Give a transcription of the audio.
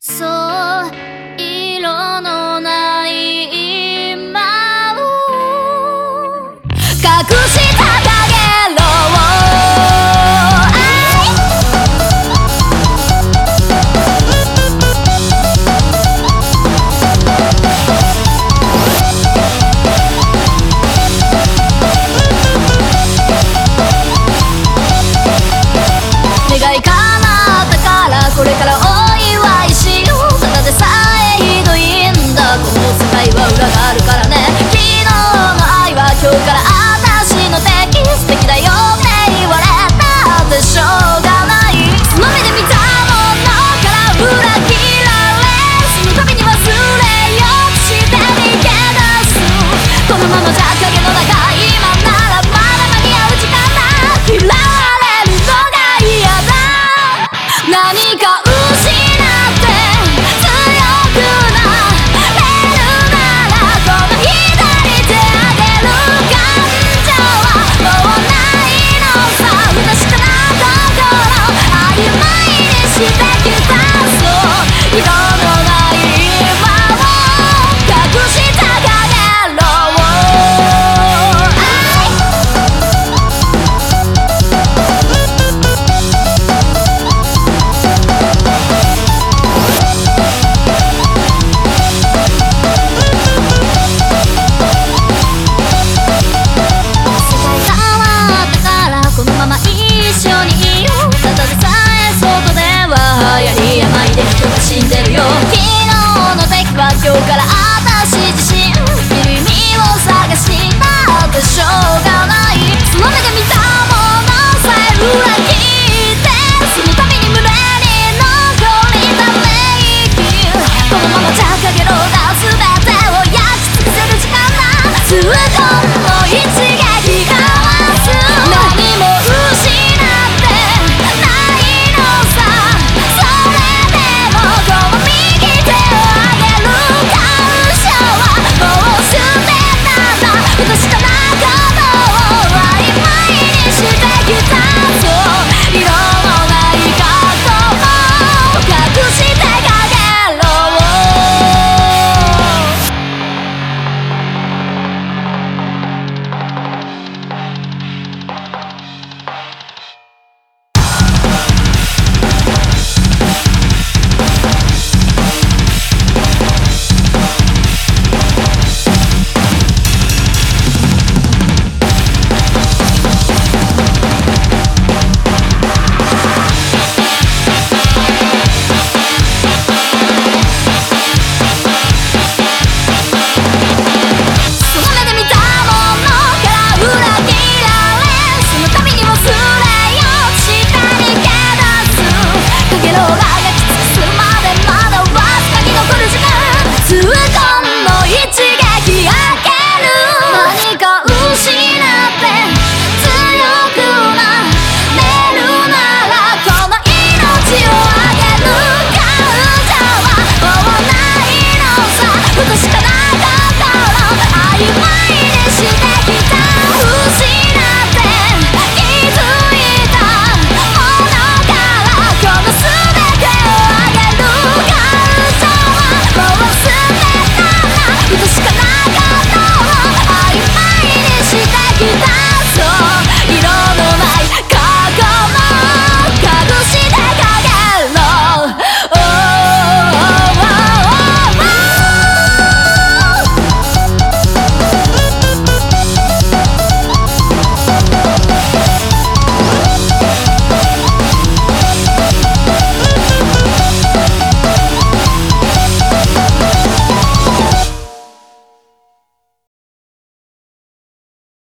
so 私